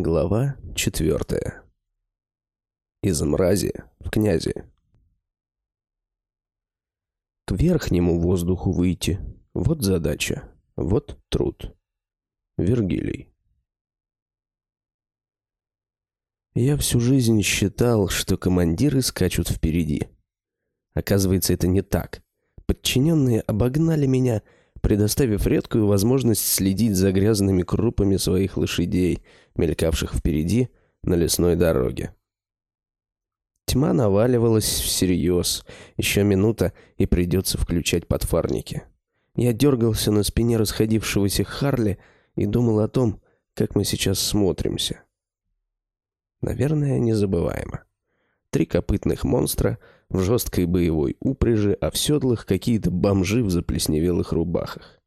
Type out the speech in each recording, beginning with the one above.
Глава четвертая. Из мрази в князи. К верхнему воздуху выйти. Вот задача. Вот труд. Вергилий. Я всю жизнь считал, что командиры скачут впереди. Оказывается, это не так. Подчиненные обогнали меня – предоставив редкую возможность следить за грязными крупами своих лошадей, мелькавших впереди на лесной дороге. Тьма наваливалась всерьез. Еще минута, и придется включать подфарники. Я дергался на спине расходившегося Харли и думал о том, как мы сейчас смотримся. Наверное, незабываемо. Три копытных монстра — в жесткой боевой упряжи, а в седлах какие-то бомжи в заплесневелых рубахах.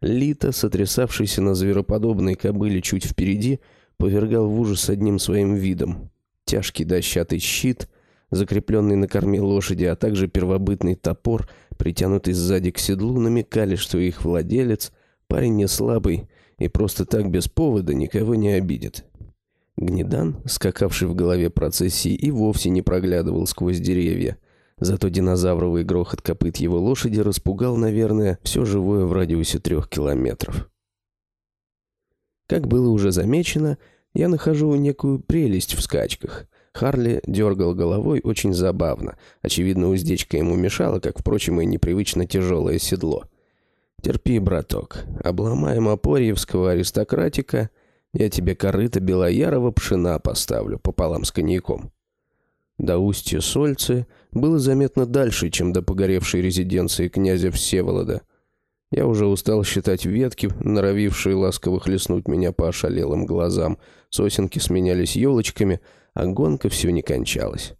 Лита, сотрясавшийся на звероподобной кобыле чуть впереди, повергал в ужас одним своим видом. Тяжкий дощатый щит, закрепленный на корме лошади, а также первобытный топор, притянутый сзади к седлу, намекали, что их владелец — парень не слабый и просто так без повода никого не обидит. Гнедан, скакавший в голове процессии, и вовсе не проглядывал сквозь деревья. Зато динозавровый грохот копыт его лошади распугал, наверное, все живое в радиусе трех километров. Как было уже замечено, я нахожу некую прелесть в скачках. Харли дергал головой очень забавно. Очевидно, уздечка ему мешала, как, впрочем, и непривычно тяжелое седло. «Терпи, браток. Обломаем опорьевского аристократика, я тебе корыто белоярого пшена поставлю пополам с коньяком». До устья Сольцы было заметно дальше, чем до погоревшей резиденции князя Всеволода. Я уже устал считать ветки, норовившие ласково хлестнуть меня по ошалелым глазам. Сосенки сменялись елочками, а гонка все не кончалась.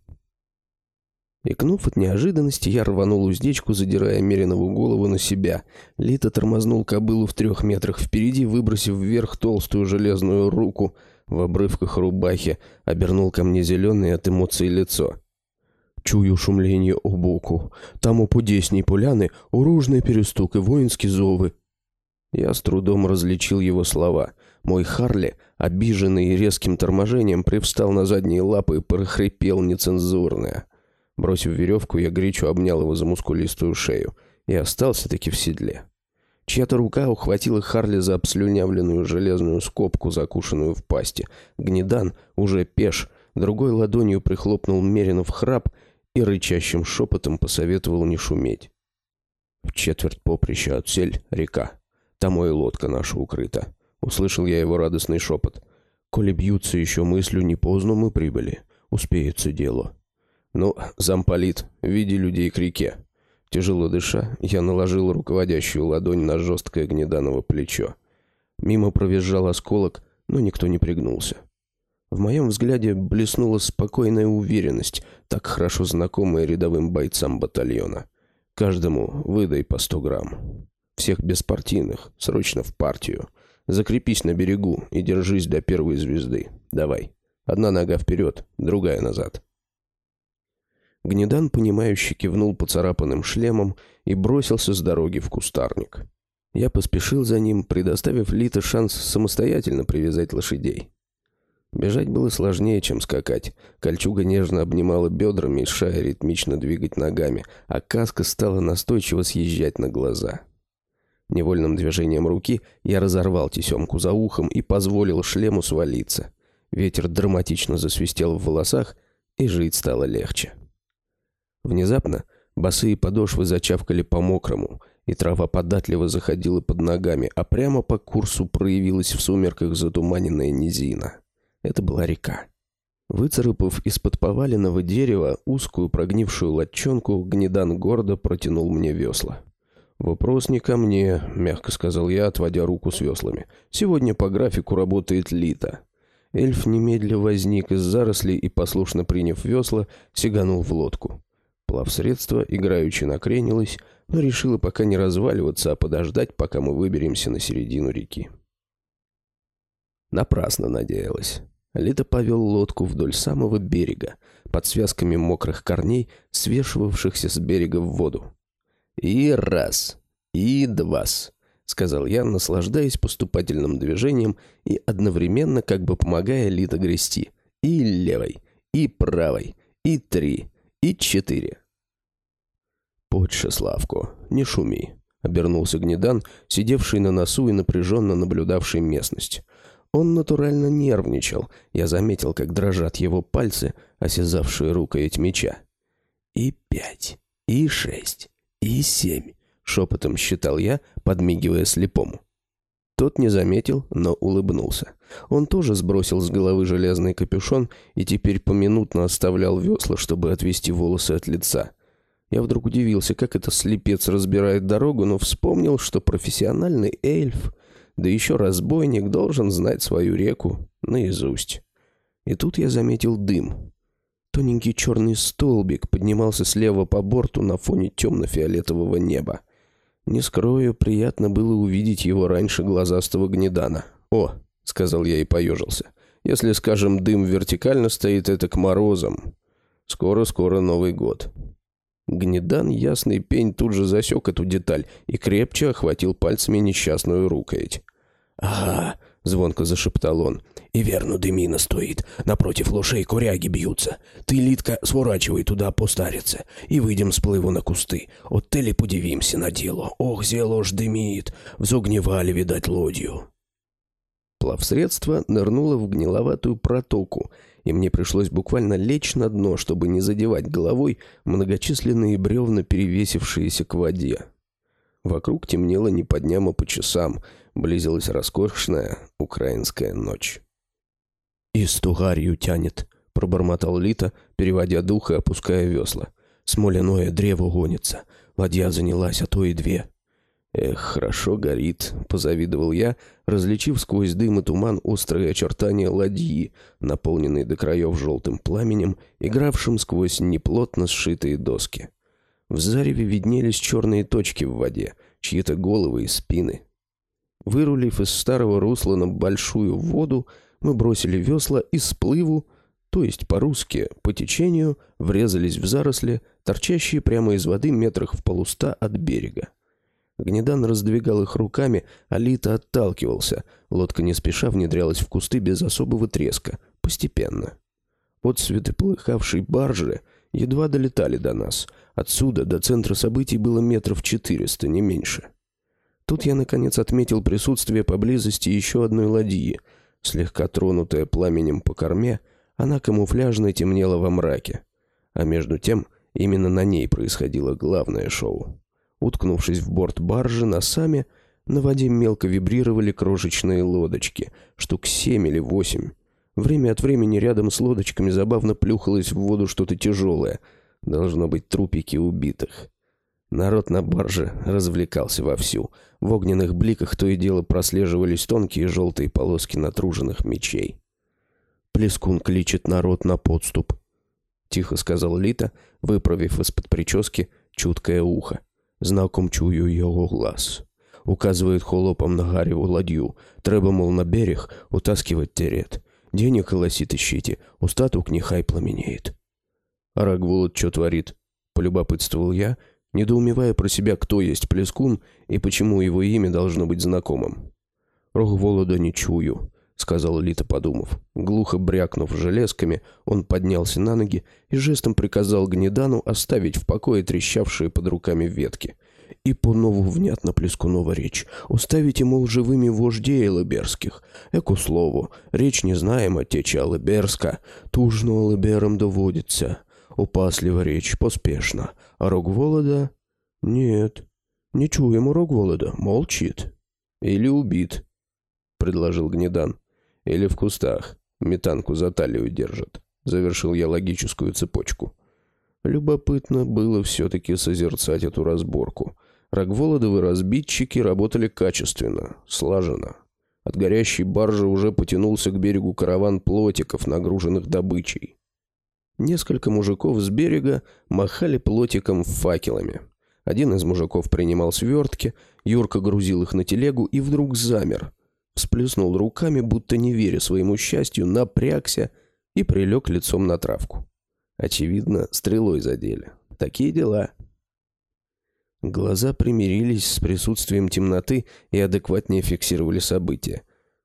Икнув от неожиданности, я рванул уздечку, задирая Меринову голову на себя. Лита тормознул кобылу в трех метрах впереди, выбросив вверх толстую железную руку в обрывках рубахи, обернул ко мне зеленое от эмоций лицо. Чую шумление у боку. Там у пудесней поляны уружный перестук и воинские зовы. Я с трудом различил его слова. Мой Харли, обиженный резким торможением, привстал на задние лапы и прохрипел нецензурное — Бросив веревку, я горячо обнял его за мускулистую шею и остался-таки в седле. Чья-то рука ухватила Харли за обслюнявленную железную скобку, закушенную в пасти. Гнедан, уже пеш, другой ладонью прихлопнул Мерина в храп и рычащим шепотом посоветовал не шуметь. «В четверть поприща отсель река. Там и лодка наша укрыта». Услышал я его радостный шепот. «Коли бьются еще мыслью, не поздно мы прибыли. Успеется дело». «Ну, замполит, види людей к реке». Тяжело дыша, я наложил руководящую ладонь на жесткое гнеданово плечо. Мимо провизжал осколок, но никто не пригнулся. В моем взгляде блеснула спокойная уверенность, так хорошо знакомая рядовым бойцам батальона. Каждому выдай по сто грамм. Всех беспартийных, срочно в партию. Закрепись на берегу и держись до первой звезды. Давай. Одна нога вперед, другая назад. Гнедан, понимающе кивнул поцарапанным шлемом и бросился с дороги в кустарник. Я поспешил за ним, предоставив Лита шанс самостоятельно привязать лошадей. Бежать было сложнее, чем скакать. Кольчуга нежно обнимала бедра, мешая ритмично двигать ногами, а каска стала настойчиво съезжать на глаза. Невольным движением руки я разорвал тесемку за ухом и позволил шлему свалиться. Ветер драматично засвистел в волосах, и жить стало легче. Внезапно босые подошвы зачавкали по-мокрому, и трава податливо заходила под ногами, а прямо по курсу проявилась в сумерках затуманенная низина. Это была река. Выцарапав из-под поваленного дерева узкую прогнившую латчонку, гнедан гордо протянул мне весла. «Вопрос не ко мне», — мягко сказал я, отводя руку с веслами. «Сегодня по графику работает Лита». Эльф немедля возник из зарослей и, послушно приняв весла, сиганул в лодку. Плавсредство играючи накренилось, но решила пока не разваливаться, а подождать, пока мы выберемся на середину реки. Напрасно надеялась. Лита повел лодку вдоль самого берега, под связками мокрых корней, свешивавшихся с берега в воду. И раз, и два. сказал я, наслаждаясь поступательным движением и одновременно как бы помогая Лита грести. И левой, и правой, и три, и четыре. «Подше, Славку, не шуми», — обернулся Гнедан, сидевший на носу и напряженно наблюдавший местность. Он натурально нервничал. Я заметил, как дрожат его пальцы, осязавшие рукоять меча. «И пять, и шесть, и семь», — шепотом считал я, подмигивая слепому. Тот не заметил, но улыбнулся. Он тоже сбросил с головы железный капюшон и теперь поминутно оставлял весла, чтобы отвести волосы от лица. Я вдруг удивился, как это слепец разбирает дорогу, но вспомнил, что профессиональный эльф, да еще разбойник, должен знать свою реку наизусть. И тут я заметил дым. Тоненький черный столбик поднимался слева по борту на фоне темно-фиолетового неба. Не скрою, приятно было увидеть его раньше глазастого гнедана. «О!» — сказал я и поежился. «Если, скажем, дым вертикально стоит, это к морозам. Скоро-скоро Новый год». Гнедан, ясный пень, тут же засек эту деталь и крепче охватил пальцами несчастную рукоять. «Ага», — звонко зашептал он, — «и верно дымина стоит. Напротив лошей коряги бьются. Ты, Литка, сворачивай туда постариться, и выйдем с плыву на кусты. От тели подивимся на дело. Ох, зело ж дымит. Взогневали, видать, лодью». Плавсредство нырнуло в гниловатую протоку, и мне пришлось буквально лечь на дно, чтобы не задевать головой многочисленные бревна, перевесившиеся к воде. Вокруг темнело не по дням, а по часам. Близилась роскошная украинская ночь. «И стугарью тянет», — пробормотал Лита, переводя дух и опуская весла. «Смоляное древо гонится. Ладья занялась, а то и две». «Эх, хорошо горит», — позавидовал я, различив сквозь дым и туман острые очертания ладьи, наполненные до краев желтым пламенем, игравшим сквозь неплотно сшитые доски. В зареве виднелись черные точки в воде, чьи-то головы и спины. Вырулив из старого русла на большую воду, мы бросили весла и сплыву, то есть по-русски, по течению, врезались в заросли, торчащие прямо из воды метрах в полуста от берега. Гнедан раздвигал их руками, а Лита отталкивался. Лодка не спеша внедрялась в кусты без особого треска, постепенно. От цветы полыхавшей баржи едва долетали до нас. Отсюда до центра событий было метров четыреста, не меньше. Тут я, наконец, отметил присутствие поблизости еще одной ладьи. Слегка тронутая пламенем по корме, она камуфляжно темнела во мраке. А между тем, именно на ней происходило главное шоу. Уткнувшись в борт баржи носами, на воде мелко вибрировали крошечные лодочки, штук семь или восемь. Время от времени рядом с лодочками забавно плюхалось в воду что-то тяжелое. Должно быть трупики убитых. Народ на барже развлекался вовсю. В огненных бликах то и дело прослеживались тонкие желтые полоски натруженных мечей. «Плескун кличет народ на подступ», — тихо сказал Лита, выправив из-под прически чуткое ухо. Знаком чую його глаз. Указывает холопом на Гареву ладью. Треба, мол, на берег утаскивать терет. Денег колосит ищите, устаток нехай пламенеет. А Рагволод что творит? Полюбопытствовал я, недоумевая про себя, кто есть Плескун и почему его имя должно быть знакомым. Рогволода не чую сказал Лита, подумав. Глухо брякнув железками, он поднялся на ноги и жестом приказал Гнедану оставить в покое трещавшие под руками ветки. И по-нову внятно Плескунова речь. Уставите, мол, живыми вождей Лыберских. Эку слову, речь не знаем о тече Лыберска. Тужно Лыбером доводится. Упаслива речь, поспешно. А Рогволода? Нет. Не чуем Рогволода, молчит. Или убит, предложил Гнедан. Или в кустах. Метанку за талию держат. Завершил я логическую цепочку. Любопытно было все-таки созерцать эту разборку. Рогволодовы разбитчики работали качественно, слаженно. От горящей баржи уже потянулся к берегу караван плотиков, нагруженных добычей. Несколько мужиков с берега махали плотиком факелами. Один из мужиков принимал свертки, Юрка грузил их на телегу и вдруг замер, всплеснул руками, будто не веря своему счастью, напрягся и прилег лицом на травку. Очевидно, стрелой задели. Такие дела. Глаза примирились с присутствием темноты и адекватнее фиксировали события.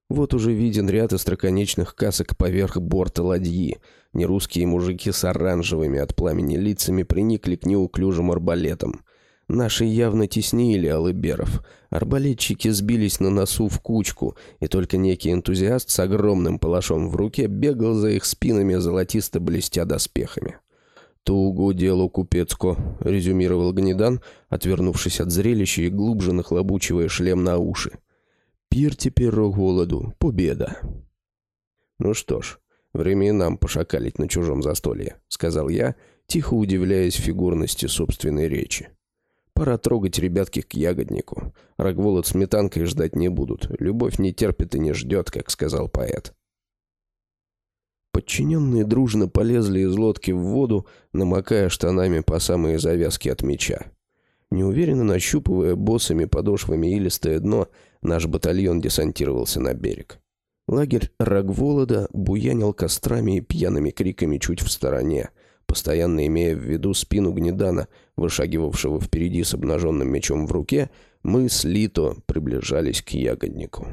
Вот уже виден ряд остроконечных касок поверх борта ладьи. Нерусские мужики с оранжевыми от пламени лицами приникли к неуклюжим арбалетам. Наши явно теснили алыберов. Арбалетчики сбились на носу в кучку, и только некий энтузиаст с огромным палашом в руке бегал за их спинами, золотисто блестя доспехами. «Тугу делу купецко», — резюмировал Гнедан, отвернувшись от зрелища и глубже нахлобучивая шлем на уши. «Пир теперь голоду, победа». «Ну что ж, время нам пошакалить на чужом застолье», — сказал я, тихо удивляясь фигурности собственной речи. Пора трогать ребятки к ягоднику. Рогволод сметанкой ждать не будут. Любовь не терпит и не ждет, как сказал поэт. Подчиненные дружно полезли из лодки в воду, намокая штанами по самые завязки от меча. Неуверенно нащупывая босыми подошвами илистое дно, наш батальон десантировался на берег. Лагерь Рогволода буянил кострами и пьяными криками чуть в стороне — Постоянно имея в виду спину Гнедана, вышагивавшего впереди с обнаженным мечом в руке, мы с Лито приближались к ягоднику.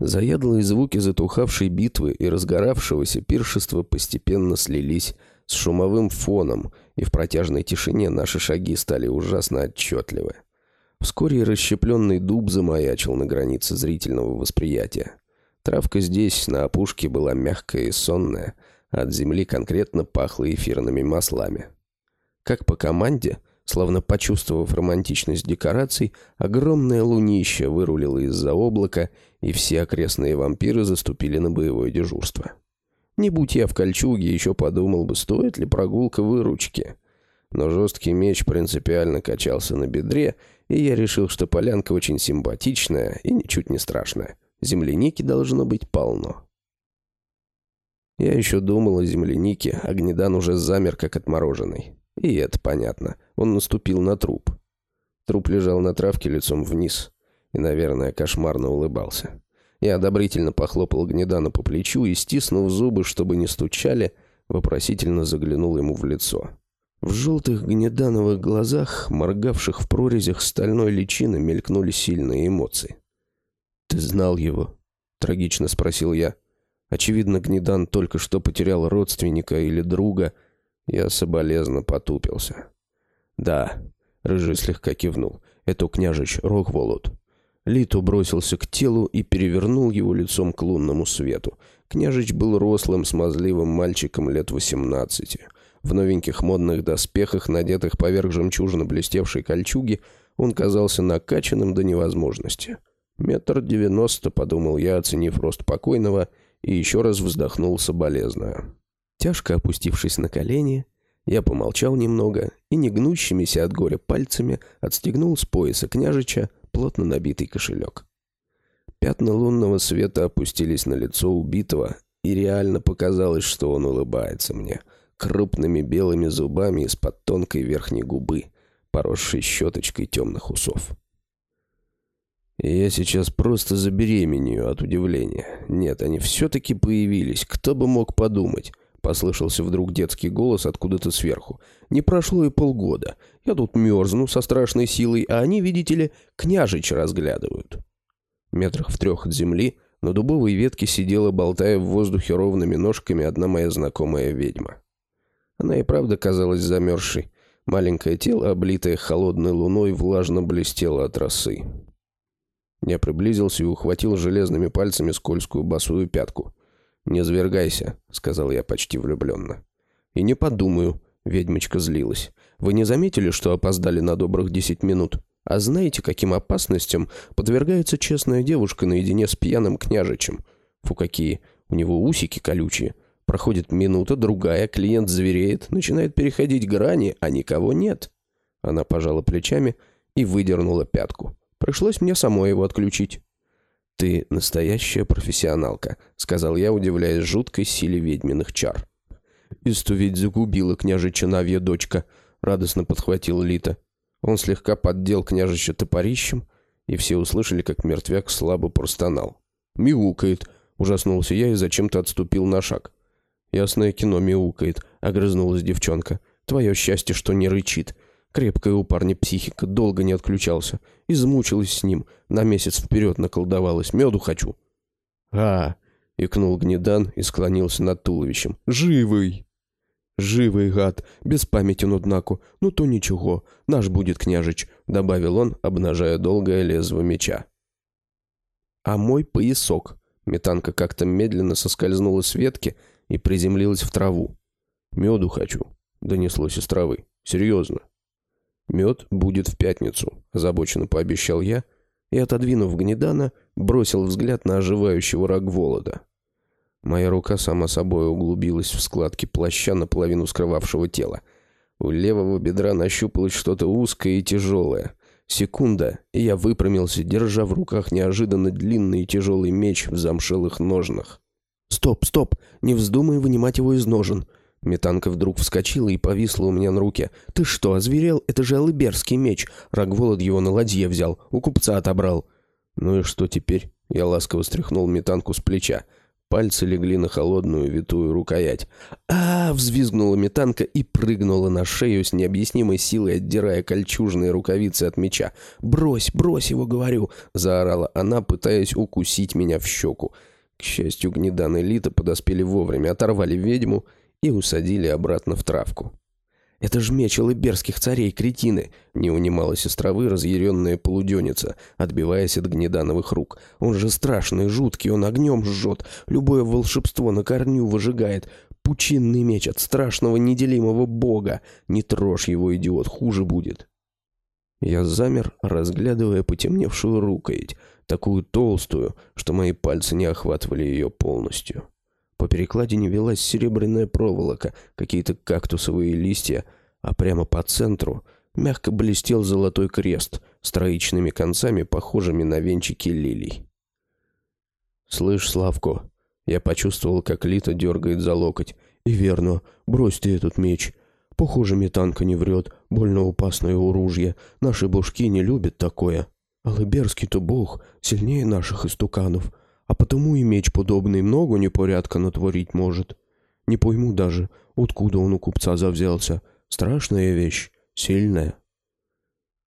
Заядлые звуки затухавшей битвы и разгоравшегося пиршества постепенно слились с шумовым фоном, и в протяжной тишине наши шаги стали ужасно отчетливы. Вскоре расщепленный дуб замаячил на границе зрительного восприятия. Травка здесь, на опушке, была мягкая и сонная — от земли конкретно пахло эфирными маслами. Как по команде, словно почувствовав романтичность декораций, огромное лунище вырулило из-за облака, и все окрестные вампиры заступили на боевое дежурство. Не будь я в кольчуге, еще подумал бы, стоит ли прогулка выручки. Но жесткий меч принципиально качался на бедре, и я решил, что полянка очень симпатичная и ничуть не страшная. Земляники должно быть полно. Я еще думал о землянике, а Гнедан уже замер, как отмороженный. И это понятно. Он наступил на труп. Труп лежал на травке лицом вниз и, наверное, кошмарно улыбался. Я одобрительно похлопал Гнедана по плечу и, стиснув зубы, чтобы не стучали, вопросительно заглянул ему в лицо. В желтых гнедановых глазах, моргавших в прорезях стальной личины, мелькнули сильные эмоции. «Ты знал его?» — трагично спросил я. Очевидно, Гнедан только что потерял родственника или друга. Я соболезно потупился. «Да», — Рыжий слегка кивнул, — «это княжич Рогволод». Литу бросился к телу и перевернул его лицом к лунному свету. Княжич был рослым, смазливым мальчиком лет восемнадцати. В новеньких модных доспехах, надетых поверх жемчужно блестевшей кольчуги, он казался накачанным до невозможности. «Метр девяносто», — подумал я, оценив рост покойного, — и еще раз вздохнул соболезно. Тяжко опустившись на колени, я помолчал немного и негнущимися от горя пальцами отстегнул с пояса княжича плотно набитый кошелек. Пятна лунного света опустились на лицо убитого, и реально показалось, что он улыбается мне, крупными белыми зубами из-под тонкой верхней губы, поросшей щеточкой темных усов. Я сейчас просто забеременею от удивления. Нет, они все-таки появились. Кто бы мог подумать? Послышался вдруг детский голос откуда-то сверху. Не прошло и полгода. Я тут мерзну со страшной силой, а они, видите ли, княжич разглядывают. Метрах в трех от земли на дубовой ветке сидела, болтая в воздухе ровными ножками, одна моя знакомая ведьма. Она и правда казалась замерзшей. Маленькое тело, облитое холодной луной, влажно блестело от росы. Я приблизился и ухватил железными пальцами скользкую босую пятку. «Не звергайся», — сказал я почти влюбленно. «И не подумаю», — ведьмочка злилась. «Вы не заметили, что опоздали на добрых десять минут? А знаете, каким опасностям подвергается честная девушка наедине с пьяным княжичем? Фу, какие! У него усики колючие. Проходит минута, другая, клиент звереет, начинает переходить грани, а никого нет». Она пожала плечами и выдернула пятку. Пришлось мне самой его отключить. «Ты настоящая профессионалка», — сказал я, удивляясь жуткой силе ведьминых чар. «Исту ведь загубила княжича Навья дочка», — радостно подхватил Лита. Он слегка поддел княжича топорищем, и все услышали, как мертвяк слабо простонал. «Мяукает», — ужаснулся я и зачем-то отступил на шаг. «Ясное кино мяукает», — огрызнулась девчонка. «Твое счастье, что не рычит. Крепкая у парня психика, долго не отключался. Измучилась с ним, на месяц вперед наколдовалась, меду хочу. «А!» — икнул Гнедан и склонился над туловищем. «Живый!» «Живый, гад, без памяти нуднаку. Ну то ничего, наш будет княжич», — добавил он, обнажая долгое лезвие меча. «А мой поясок». Метанка как-то медленно соскользнула с ветки и приземлилась в траву. «Меду хочу», — донеслось из травы. «Серьезно». «Мед будет в пятницу», – озабоченно пообещал я, и, отодвинув гнедана, бросил взгляд на оживающего Рогволода. Моя рука сама собой углубилась в складки плаща, наполовину скрывавшего тело. У левого бедра нащупалось что-то узкое и тяжелое. Секунда, и я выпрямился, держа в руках неожиданно длинный и тяжелый меч в замшелых ножнах. «Стоп, стоп! Не вздумай вынимать его из ножен!» Метанка вдруг вскочила и повисла у меня на руке. «Ты что, озверел? Это же алыберский меч. Рогволод его на ладье взял, у купца отобрал». «Ну и что теперь?» Я ласково стряхнул метанку с плеча. Пальцы легли на холодную витую рукоять. а, -а, -а взвизгнула метанка и прыгнула на шею с необъяснимой силой, отдирая кольчужные рукавицы от меча. «Брось, брось его, говорю!» — заорала она, пытаясь укусить меня в щеку. К счастью, Гнедан и Лита подоспели вовремя, оторвали ведьму и усадили обратно в травку. «Это ж меч алыберских царей, кретины!» — не унималась из травы разъяренная полуденица, отбиваясь от гнедановых рук. «Он же страшный, жуткий, он огнем жжет, любое волшебство на корню выжигает. Пучинный меч от страшного неделимого бога! Не трожь его, идиот, хуже будет!» Я замер, разглядывая потемневшую рукоять, такую толстую, что мои пальцы не охватывали ее полностью. По перекладине велась серебряная проволока, какие-то кактусовые листья, а прямо по центру мягко блестел золотой крест с троичными концами, похожими на венчики лилий. «Слышь, Славко!» Я почувствовал, как Лита дергает за локоть. «И верно, брось ты этот меч. Похоже, метанка не врет, больно опасное оружие. Наши бушки не любят такое. Алыберский-то бог, сильнее наших истуканов а потому и меч подобный много непорядка натворить может. Не пойму даже, откуда он у купца завзялся. Страшная вещь, сильная.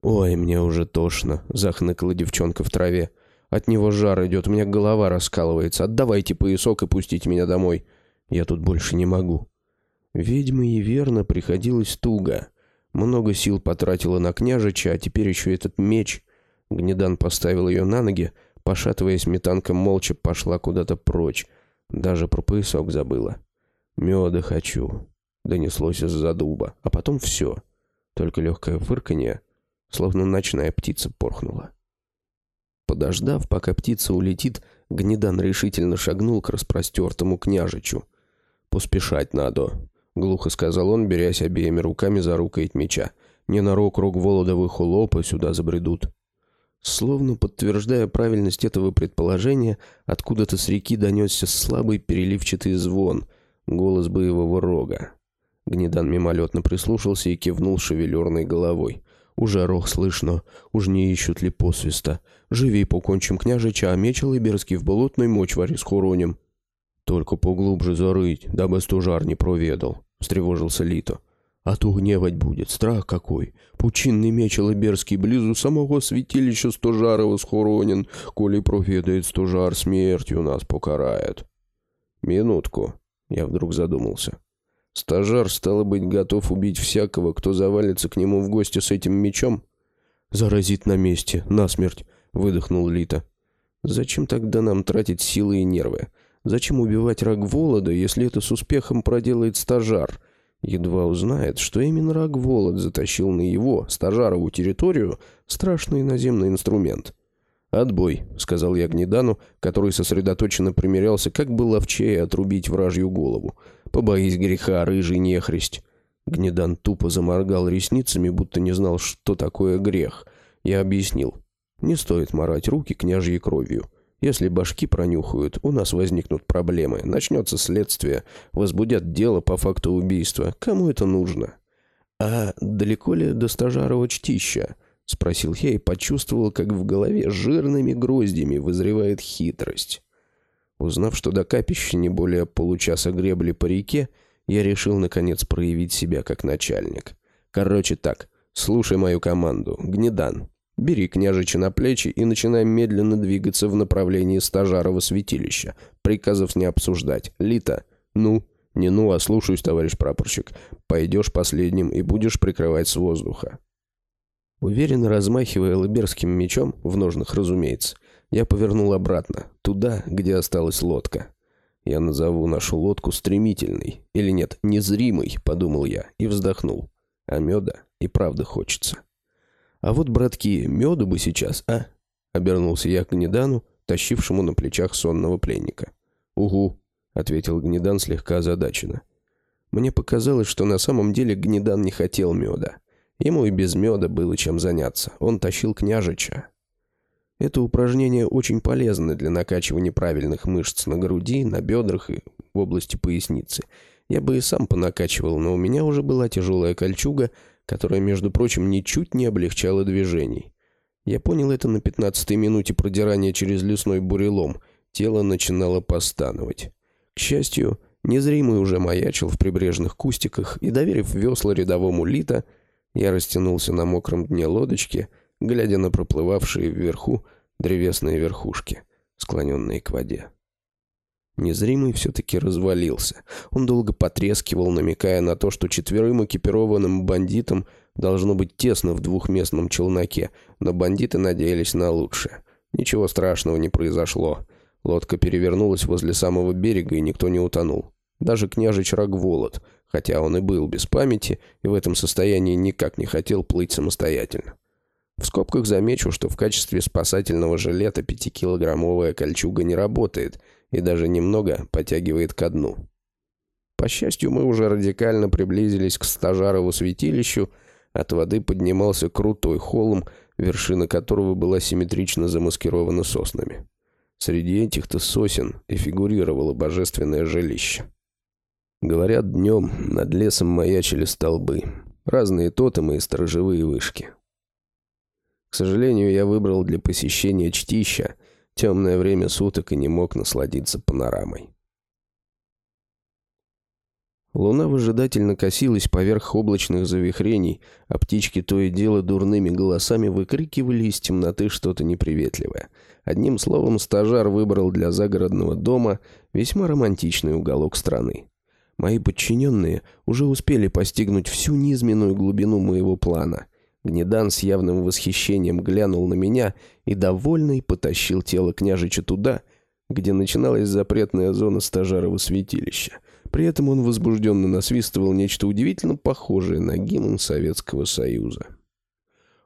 «Ой, мне уже тошно», — захныкала девчонка в траве. «От него жар идет, у меня голова раскалывается. Отдавайте поясок и пустите меня домой. Я тут больше не могу». Ведьмы и верно приходилось туго. Много сил потратила на княжича, а теперь еще этот меч. Гнедан поставил ее на ноги, Пошатываясь, метанка молча пошла куда-то прочь. Даже про поясок забыла. «Меда хочу», — донеслось из-за дуба. А потом все. Только легкое фырканье, словно ночная птица порхнула. Подождав, пока птица улетит, Гнедан решительно шагнул к распростертому княжичу. «Поспешать надо», — глухо сказал он, берясь обеими руками за рукоять меча. «Ненарок рог Володовых холопы сюда забредут». Словно подтверждая правильность этого предположения, откуда-то с реки донесся слабый переливчатый звон, голос боевого рога. Гнедан мимолетно прислушался и кивнул шевелерной головой. «Уже рог слышно, уж не ищут ли посвиста. Живи, покончим княжича, а меч Лыберский в болотной мочваре схороним». «Только поглубже зарыть, дабы стужар не проведал», — встревожился Лито. А то гневать будет, страх какой. Пучинный меч Алыберский близу самого святилища Стожарова схоронен, коли проведает Стожар, смертью нас покарает. Минутку, я вдруг задумался. Стажар, стало быть, готов убить всякого, кто завалится к нему в гости с этим мечом? Заразит на месте, насмерть, выдохнул Лита. Зачем тогда нам тратить силы и нервы? Зачем убивать рак Волода, если это с успехом проделает стажар? Едва узнает, что именно Рогволод затащил на его, стажарову территорию, страшный наземный инструмент. «Отбой», — сказал я Гнедану, который сосредоточенно примерялся, как бы ловчее отрубить вражью голову. «Побоись греха, рыжий нехристь». Гнедан тупо заморгал ресницами, будто не знал, что такое грех. Я объяснил. «Не стоит морать руки княжьей кровью». Если башки пронюхают, у нас возникнут проблемы. Начнется следствие, возбудят дело по факту убийства. Кому это нужно? А далеко ли до стажарова чтища? Спросил я и почувствовал, как в голове жирными гроздями вызревает хитрость. Узнав, что до капища не более получаса гребли по реке, я решил, наконец, проявить себя как начальник. Короче так, Слушай мою команду. Гнедан. Бери княжича на плечи и начинай медленно двигаться в направлении стажарова святилища. Приказов не обсуждать. Лита. Ну? Не ну, а слушаюсь, товарищ прапорщик. Пойдешь последним и будешь прикрывать с воздуха. Уверенно размахивая лыберским мечом, в ножнах, разумеется, я повернул обратно, туда, где осталась лодка. Я назову нашу лодку стремительной. Или нет, незримой, подумал я и вздохнул. А меда и правда хочется. А вот, братки, меду бы сейчас, а? Обернулся я к Гнедану, тащившему на плечах сонного пленника. «Угу», — ответил Гнедан слегка озадаченно. Мне показалось, что на самом деле Гнедан не хотел меда. Ему и без меда было чем заняться. Он тащил княжича. Это упражнение очень полезно для накачивания правильных мышц на груди, на бедрах и в области поясницы. Я бы и сам понакачивал, но у меня уже была тяжелая кольчуга, которая, между прочим, ничуть не облегчала движений. Я понял это на пятнадцатой минуте продирания через лесной бурелом. Тело начинало постановать. К счастью, незримый уже маячил в прибрежных кустиках, и, доверив весла рядовому Лита, я растянулся на мокром дне лодочки — глядя на проплывавшие вверху древесные верхушки, склоненные к воде. Незримый все-таки развалился. Он долго потрескивал, намекая на то, что четверым экипированным бандитам должно быть тесно в двухместном челноке, но бандиты надеялись на лучшее. Ничего страшного не произошло. Лодка перевернулась возле самого берега, и никто не утонул. Даже княжич Рогволод, хотя он и был без памяти, и в этом состоянии никак не хотел плыть самостоятельно. В скобках замечу, что в качестве спасательного жилета пятикилограммовая кольчуга не работает и даже немного потягивает ко дну. По счастью, мы уже радикально приблизились к стажарову святилищу, от воды поднимался крутой холм, вершина которого была симметрично замаскирована соснами. Среди этих-то сосен и фигурировало божественное жилище. Говорят, днем над лесом маячили столбы, разные тотемы и сторожевые вышки. К сожалению, я выбрал для посещения чтища темное время суток и не мог насладиться панорамой. Луна выжидательно косилась поверх облачных завихрений, а птички то и дело дурными голосами выкрикивали из темноты что-то неприветливое. Одним словом, стажар выбрал для загородного дома весьма романтичный уголок страны. Мои подчиненные уже успели постигнуть всю низменную глубину моего плана — Гнедан с явным восхищением глянул на меня и, довольный, потащил тело княжича туда, где начиналась запретная зона стажарова святилища. При этом он возбужденно насвистывал нечто удивительно похожее на гимн Советского Союза.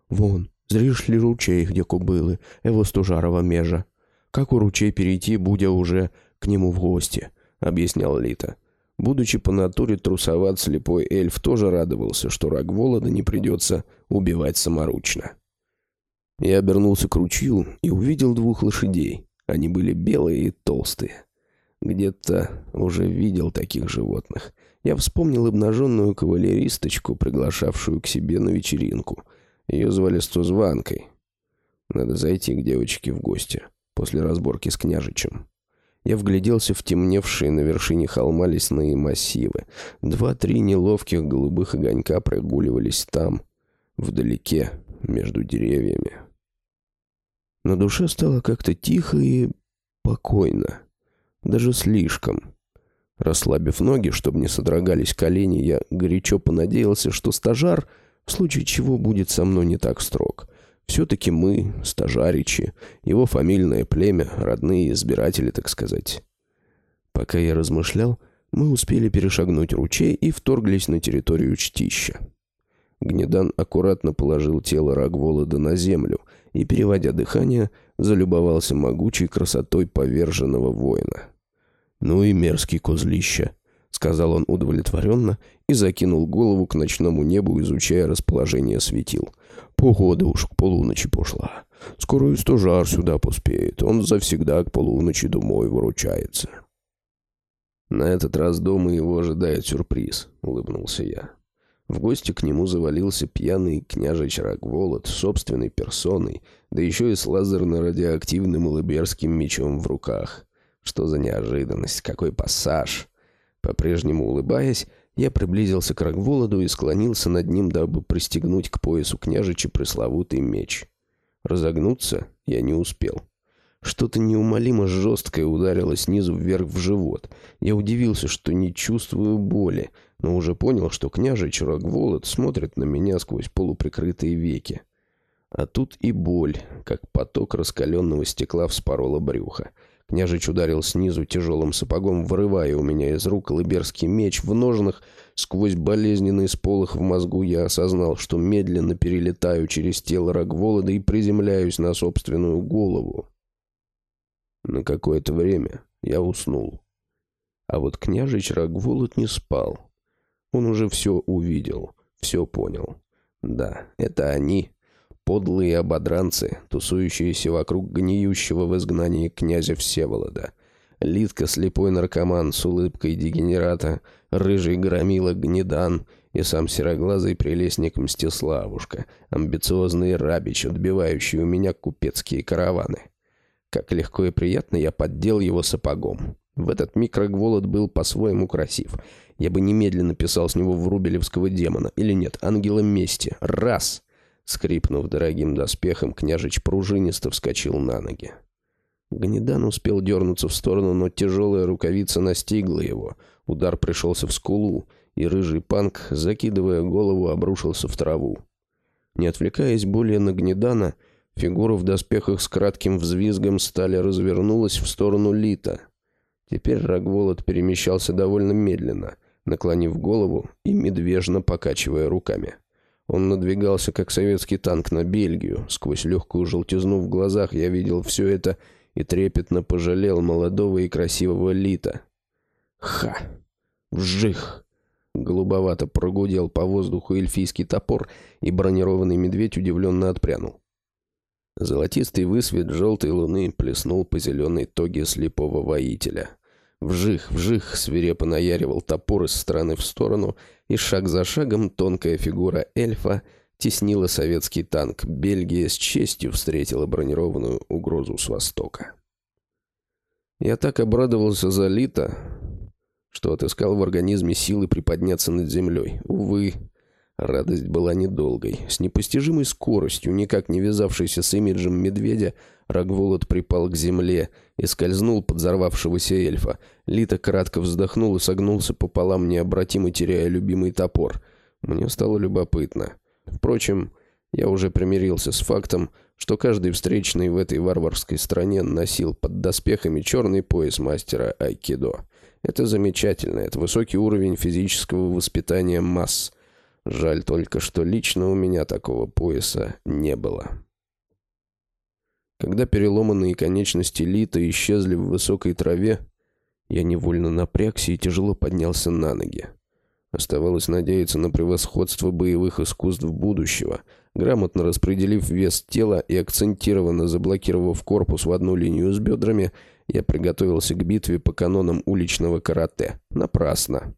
«Вон, зришь ли ручей, где кубылы, его стужарова межа? Как у ручей перейти, будя уже к нему в гости?» — объяснял Лита. Будучи по натуре трусоват, слепой эльф тоже радовался, что Рогволода не придется убивать саморучно. Я обернулся к ручью и увидел двух лошадей. Они были белые и толстые. Где-то уже видел таких животных. Я вспомнил обнаженную кавалеристочку, приглашавшую к себе на вечеринку. Ее звали Стузванкой. Надо зайти к девочке в гости после разборки с княжичем. Я вгляделся в темневшие на вершине холма лесные массивы. Два-три неловких голубых огонька прогуливались там, вдалеке, между деревьями. На душе стало как-то тихо и покойно. Даже слишком. Расслабив ноги, чтобы не содрогались колени, я горячо понадеялся, что стажар, в случае чего, будет со мной не так строг. Все-таки мы, стажаричи, его фамильное племя, родные избиратели, так сказать. Пока я размышлял, мы успели перешагнуть ручей и вторглись на территорию чтища. Гнедан аккуратно положил тело Рогволода на землю и, переводя дыхание, залюбовался могучей красотой поверженного воина. «Ну и мерзкий козлище», — сказал он удовлетворенно и закинул голову к ночному небу, изучая расположение светил — Погода уж к полуночи пошла. Скоро и стожар сюда поспеет. Он завсегда к полуночи домой выручается. На этот раз дома его ожидает сюрприз, улыбнулся я. В гости к нему завалился пьяный княжич Рогволод собственной персоной, да еще и с лазерно-радиоактивным улыберским мечом в руках. Что за неожиданность, какой пассаж! По-прежнему улыбаясь, Я приблизился к Рогволоду и склонился над ним, дабы пристегнуть к поясу княжича пресловутый меч. Разогнуться я не успел. Что-то неумолимо жесткое ударило снизу вверх в живот. Я удивился, что не чувствую боли, но уже понял, что княжич Рогволод смотрит на меня сквозь полуприкрытые веки. А тут и боль, как поток раскаленного стекла вспорола брюха. Княжич ударил снизу тяжелым сапогом, вырывая у меня из рук лыберский меч в ножнах. Сквозь болезненный сполох в мозгу я осознал, что медленно перелетаю через тело Рогволода и приземляюсь на собственную голову. На какое-то время я уснул. А вот княжич Рогволод не спал. Он уже все увидел, все понял. Да, это они, подлые ободранцы, тусующиеся вокруг гниющего в изгнании князя Всеволода. Литка слепой наркоман с улыбкой дегенерата, рыжий громила гнедан и сам сероглазый прелестник Мстиславушка, амбициозный рабич, отбивающий у меня купецкие караваны. Как легко и приятно я поддел его сапогом. В этот миг Рогволод был по-своему красив. Я бы немедленно писал с него врубелевского демона. Или нет, ангела мести. Раз! Скрипнув дорогим доспехом, княжич пружинисто вскочил на ноги. Гнедан успел дернуться в сторону, но тяжелая рукавица настигла его. Удар пришелся в скулу, и рыжий панк, закидывая голову, обрушился в траву. Не отвлекаясь более на Гнедана, Фигура в доспехах с кратким взвизгом стали развернулась в сторону Лита. Теперь Рогволод перемещался довольно медленно, наклонив голову и медвежно покачивая руками. Он надвигался, как советский танк на Бельгию. Сквозь легкую желтизну в глазах я видел все это и трепетно пожалел молодого и красивого Лита. «Ха! Вжих!» Голубовато прогудел по воздуху эльфийский топор, и бронированный медведь удивленно отпрянул. Золотистый высвет желтой луны плеснул по зеленой тоге слепого воителя. Вжих, вжих, свирепо наяривал топор из стороны в сторону, и шаг за шагом тонкая фигура эльфа теснила советский танк. Бельгия с честью встретила бронированную угрозу с востока. Я так обрадовался за Лита, что отыскал в организме силы приподняться над землей. Увы, Радость была недолгой. С непостижимой скоростью, никак не вязавшейся с имиджем медведя, Рогволод припал к земле и скользнул под взорвавшегося эльфа. Лита кратко вздохнул и согнулся пополам, необратимо теряя любимый топор. Мне стало любопытно. Впрочем, я уже примирился с фактом, что каждый встречный в этой варварской стране носил под доспехами черный пояс мастера айкидо. Это замечательно, это высокий уровень физического воспитания масс – Жаль только, что лично у меня такого пояса не было. Когда переломанные конечности Лита исчезли в высокой траве, я невольно напрягся и тяжело поднялся на ноги. Оставалось надеяться на превосходство боевых искусств будущего, грамотно распределив вес тела и акцентированно заблокировав корпус в одну линию с бедрами, я приготовился к битве по канонам уличного карате. Напрасно.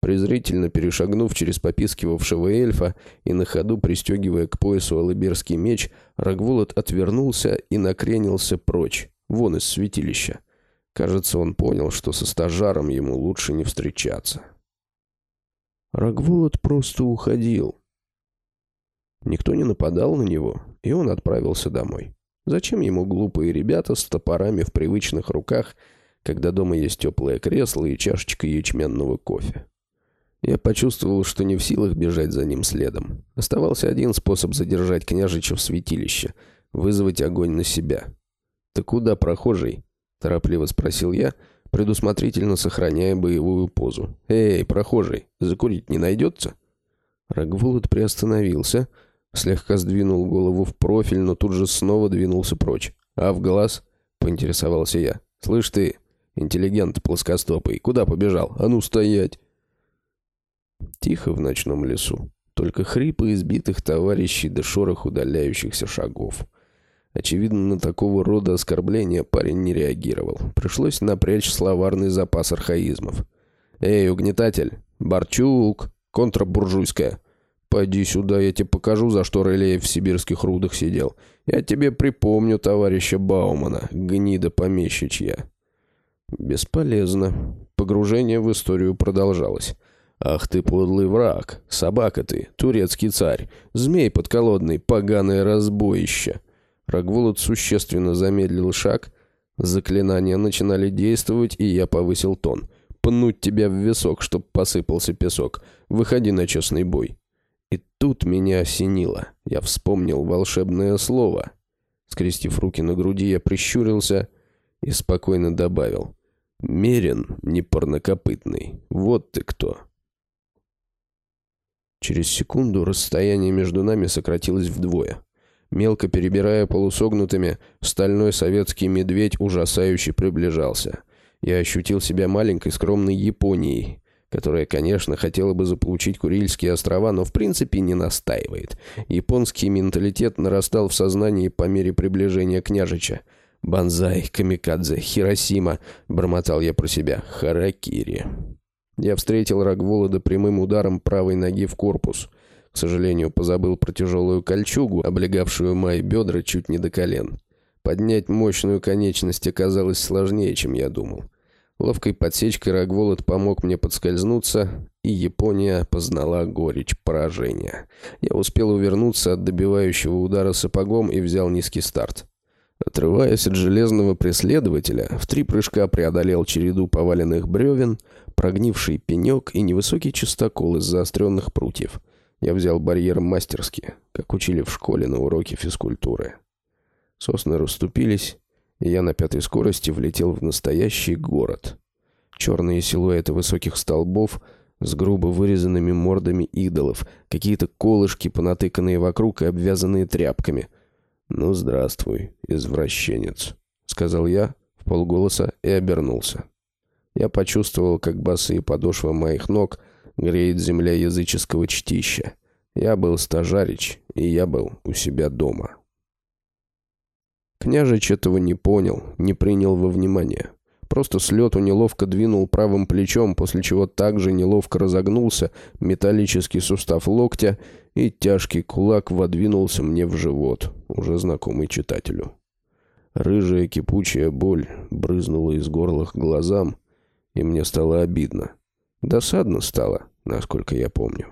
Презрительно перешагнув через попискивавшего эльфа и на ходу пристегивая к поясу алыберский меч, Рогволод отвернулся и накренился прочь, вон из святилища. Кажется, он понял, что со стажаром ему лучше не встречаться. Рогволод просто уходил. Никто не нападал на него, и он отправился домой. Зачем ему глупые ребята с топорами в привычных руках, когда дома есть теплое кресло и чашечка ячменного кофе? Я почувствовал, что не в силах бежать за ним следом. Оставался один способ задержать княжича в святилище — вызвать огонь на себя. «Ты куда, прохожий?» — торопливо спросил я, предусмотрительно сохраняя боевую позу. «Эй, прохожий, закурить не найдется?» Рогволод приостановился, слегка сдвинул голову в профиль, но тут же снова двинулся прочь. «А в глаз?» — поинтересовался я. «Слышь ты, интеллигент плоскостопый, куда побежал? А ну стоять!» Тихо в ночном лесу. Только хрипы избитых товарищей да шорох удаляющихся шагов. Очевидно, на такого рода оскорбления парень не реагировал. Пришлось напрячь словарный запас архаизмов. «Эй, угнетатель! Барчук! Контрабуржуйская! Пойди сюда, я тебе покажу, за что Релеев в сибирских рудах сидел. Я тебе припомню товарища Баумана, гнида помещичья». Бесполезно. Погружение в историю продолжалось. «Ах ты подлый враг! Собака ты, турецкий царь, змей подколодный, поганое разбоище!» Рогволод существенно замедлил шаг. Заклинания начинали действовать, и я повысил тон. «Пнуть тебя в висок, чтоб посыпался песок. Выходи на честный бой». И тут меня осенило. Я вспомнил волшебное слово. Скрестив руки на груди, я прищурился и спокойно добавил. «Мерен непарнокопытный. Вот ты кто». Через секунду расстояние между нами сократилось вдвое. Мелко перебирая полусогнутыми, стальной советский медведь ужасающе приближался. Я ощутил себя маленькой скромной Японией, которая, конечно, хотела бы заполучить Курильские острова, но в принципе не настаивает. Японский менталитет нарастал в сознании по мере приближения княжича. «Бонзай, камикадзе, Хиросима», — бормотал я про себя, — «харакири». Я встретил Рогволода прямым ударом правой ноги в корпус. К сожалению, позабыл про тяжелую кольчугу, облегавшую мои бедра чуть не до колен. Поднять мощную конечность оказалось сложнее, чем я думал. Ловкой подсечкой Рогволод помог мне подскользнуться, и Япония познала горечь поражения. Я успел увернуться от добивающего удара сапогом и взял низкий старт. Отрываясь от железного преследователя, в три прыжка преодолел череду поваленных бревен, прогнивший пенек и невысокий чистокол из заостренных прутьев. Я взял барьер мастерски, как учили в школе на уроке физкультуры. Сосны расступились, и я на пятой скорости влетел в настоящий город. Черные силуэты высоких столбов с грубо вырезанными мордами идолов, какие-то колышки, понатыканные вокруг и обвязанные тряпками. «Ну, здравствуй, извращенец», — сказал я в полголоса и обернулся. Я почувствовал, как босые подошвы моих ног греет земля языческого чтища. Я был стажарич, и я был у себя дома. Княжич этого не понял, не принял во внимание. Просто с лету неловко двинул правым плечом, после чего также неловко разогнулся металлический сустав локтя, и тяжкий кулак водвинулся мне в живот, уже знакомый читателю. Рыжая кипучая боль брызнула из горла к глазам, и мне стало обидно. Досадно стало, насколько я помню.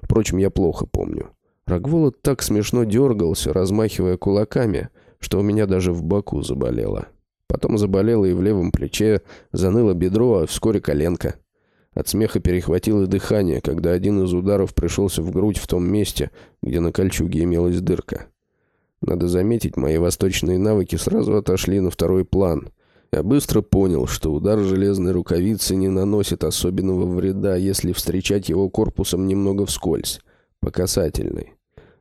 Впрочем, я плохо помню. Рогволод так смешно дергался, размахивая кулаками, что у меня даже в боку заболело. Потом заболело и в левом плече, заныло бедро, а вскоре коленка. От смеха перехватило дыхание, когда один из ударов пришелся в грудь в том месте, где на кольчуге имелась дырка. Надо заметить, мои восточные навыки сразу отошли на второй план. Я быстро понял, что удар железной рукавицы не наносит особенного вреда, если встречать его корпусом немного вскользь, по касательной.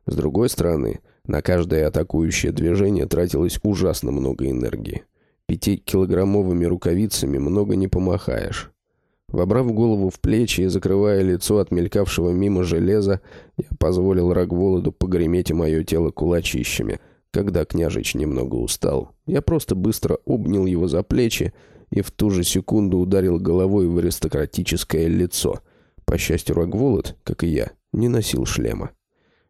С другой стороны, на каждое атакующее движение тратилось ужасно много энергии. Пятикилограммовыми рукавицами много не помахаешь. Вобрав голову в плечи и закрывая лицо от мелькавшего мимо железа, я позволил Рогволоду погреметь мое тело кулачищами — когда княжич немного устал, я просто быстро обнял его за плечи и в ту же секунду ударил головой в аристократическое лицо. По счастью, Рогволод, как и я, не носил шлема.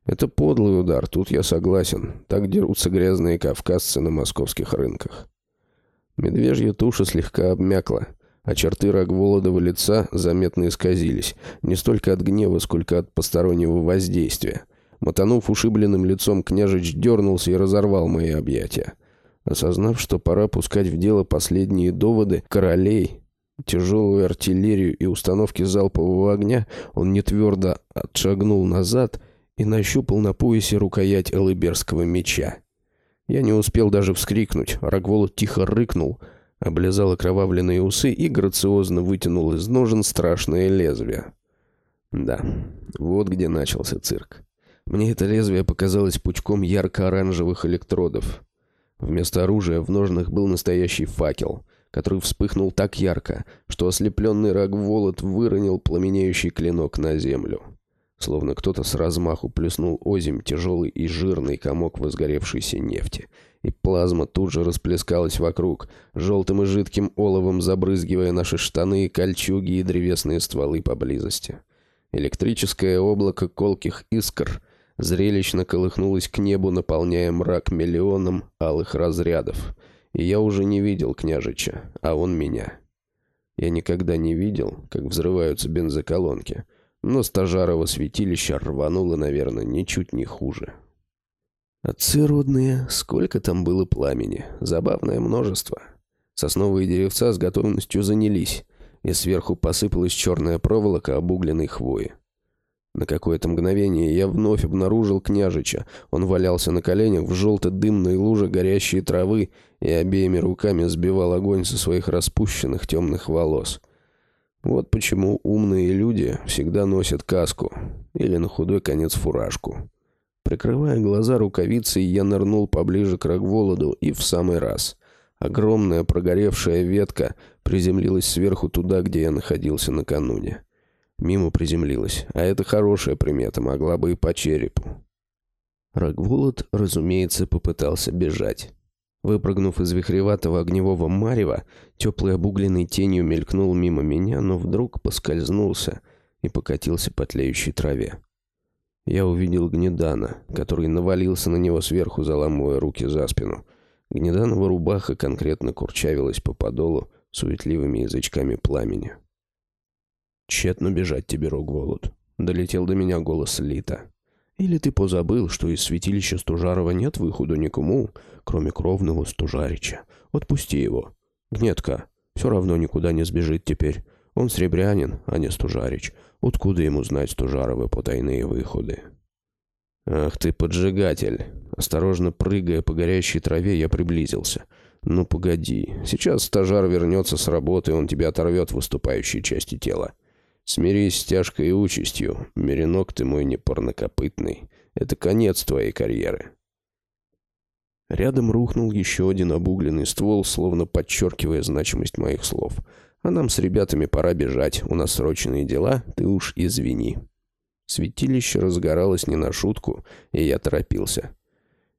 Это подлый удар, тут я согласен. Так дерутся грязные кавказцы на московских рынках. Медвежья туша слегка обмякла, а черты Рогволодова лица заметно исказились, не столько от гнева, сколько от постороннего воздействия — Мотанув ушибленным лицом, княжич дернулся и разорвал мои объятия. Осознав, что пора пускать в дело последние доводы королей, тяжелую артиллерию и установки залпового огня, он нетвердо отшагнул назад и нащупал на поясе рукоять элыберского меча. Я не успел даже вскрикнуть, Рогволод тихо рыкнул, облизал окровавленные усы и грациозно вытянул из ножен страшное лезвие. Да, вот где начался цирк. Мне это лезвие показалось пучком ярко-оранжевых электродов. Вместо оружия в ножнах был настоящий факел, который вспыхнул так ярко, что ослепленный Рогволод выронил пламенеющий клинок на землю. Словно кто-то с размаху плеснул озимь тяжелый и жирный комок возгоревшейся нефти. И плазма тут же расплескалась вокруг, желтым и жидким оловом забрызгивая наши штаны, кольчуги и древесные стволы поблизости. Электрическое облако колких искр — зрелищно колыхнулась к небу, наполняя мрак миллионом алых разрядов. И я уже не видел княжича, а он меня. Я никогда не видел, как взрываются бензоколонки. Но стажарово святилище рвануло, наверное, ничуть не хуже. Отцы родные, сколько там было пламени, забавное множество. Сосновые деревца с готовностью занялись, и сверху посыпалась черная проволока обугленной хвои. На какое-то мгновение я вновь обнаружил княжича. Он валялся на коленях в желто-дымной луже горящей травы и обеими руками сбивал огонь со своих распущенных темных волос. Вот почему умные люди всегда носят каску или на худой конец фуражку. Прикрывая глаза рукавицей, я нырнул поближе к Рогволоду и в самый раз. Огромная прогоревшая ветка приземлилась сверху туда, где я находился накануне. Мимо приземлилась, а это хорошая примета, могла бы и по черепу. Рогволод, разумеется, попытался бежать. Выпрыгнув из вихреватого огневого марева, теплой обугленной тенью мелькнул мимо меня, но вдруг поскользнулся и покатился по тлеющей траве. Я увидел Гнедана, который навалился на него сверху, заламывая руки за спину. Гнеданова рубаха конкретно курчавилась по подолу суетливыми язычками пламени. «Тщетно бежать тебе, Рогволод», — долетел до меня голос Лита. «Или ты позабыл, что из святилища Стужарова нет выхода никому, кроме кровного Стужарича? Отпусти его. Гнетка, все равно никуда не сбежит теперь. Он сребрянин, а не Стужарич. Откуда ему знать Стужаровы потайные выходы?» «Ах ты, поджигатель!» Осторожно прыгая по горящей траве, я приблизился. «Ну, погоди. Сейчас стажар вернется с работы, он тебя оторвет в выступающей части тела. Смирись с тяжкой участью. Меренок ты мой непарнокопытный. Это конец твоей карьеры. Рядом рухнул еще один обугленный ствол, словно подчеркивая значимость моих слов. А нам с ребятами пора бежать. У нас срочные дела, ты уж извини. Святилище разгоралось не на шутку, и я торопился.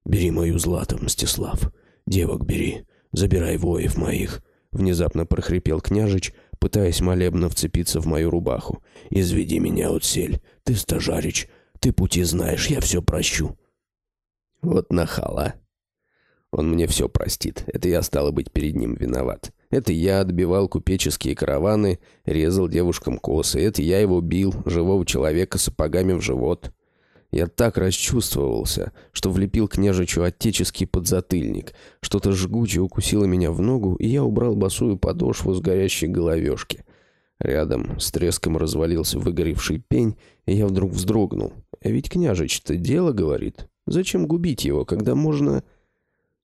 «Бери мою злату, Мстислав. Девок бери. Забирай воев моих», — внезапно прохрипел княжич, — пытаясь молебно вцепиться в мою рубаху. «Изведи меня, Утсель. Ты стажарич. Ты пути знаешь, я все прощу». Вот нахала. Он мне все простит. Это я, стало быть, перед ним виноват. Это я отбивал купеческие караваны, резал девушкам косы. Это я его бил, живого человека, сапогами в живот. Я так расчувствовался, что влепил княжичу отеческий подзатыльник. Что-то жгучее укусило меня в ногу, и я убрал босую подошву с горящей головешки. Рядом с треском развалился выгоревший пень, и я вдруг вздрогнул. А ведь княжич-то дело говорит. Зачем губить его, когда можно...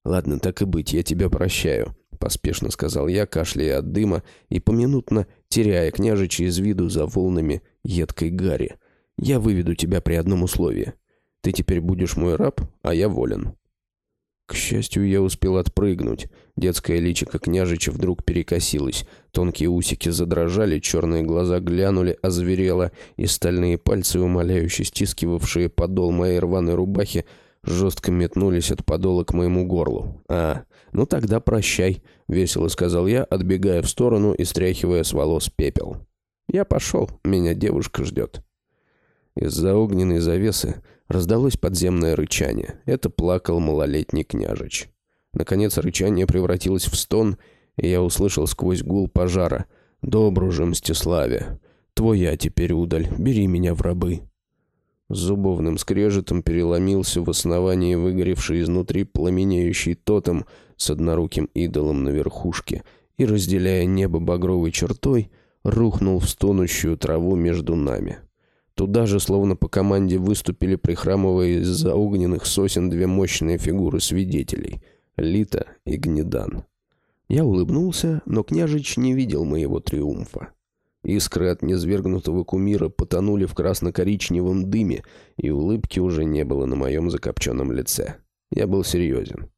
«Ладно, так и быть, я тебя прощаю», — поспешно сказал я, кашляя от дыма и поминутно теряя княжича из виду за волнами едкой гари. Я выведу тебя при одном условии. Ты теперь будешь мой раб, а я волен». К счастью, я успел отпрыгнуть. Детское личико княжича вдруг перекосилось. Тонкие усики задрожали, черные глаза глянули, озверело, и стальные пальцы, умоляюще стискивавшие подол моей рваной рубахи, жестко метнулись от подола к моему горлу. «А, ну тогда прощай», — весело сказал я, отбегая в сторону и стряхивая с волос пепел. «Я пошел, меня девушка ждет». Из-за огненной завесы раздалось подземное рычание. Это плакал малолетний княжич. Наконец рычание превратилось в стон, и я услышал сквозь гул пожара. «Добру же, Мстиславе! Твоя теперь удаль, бери меня в рабы!» С зубовным скрежетом переломился в основании выгоревший изнутри пламенеющий тотем с одноруким идолом на верхушке и, разделяя небо багровой чертой, рухнул в стонущую траву между нами. Туда же, словно по команде, выступили, прихрамывая из-за огненных сосен, две мощные фигуры свидетелей — Лита и Гнедан. Я улыбнулся, но княжич не видел моего триумфа. Искры от низвергнутого кумира потонули в красно-коричневом дыме, и улыбки уже не было на моем закопченном лице. Я был серьезен.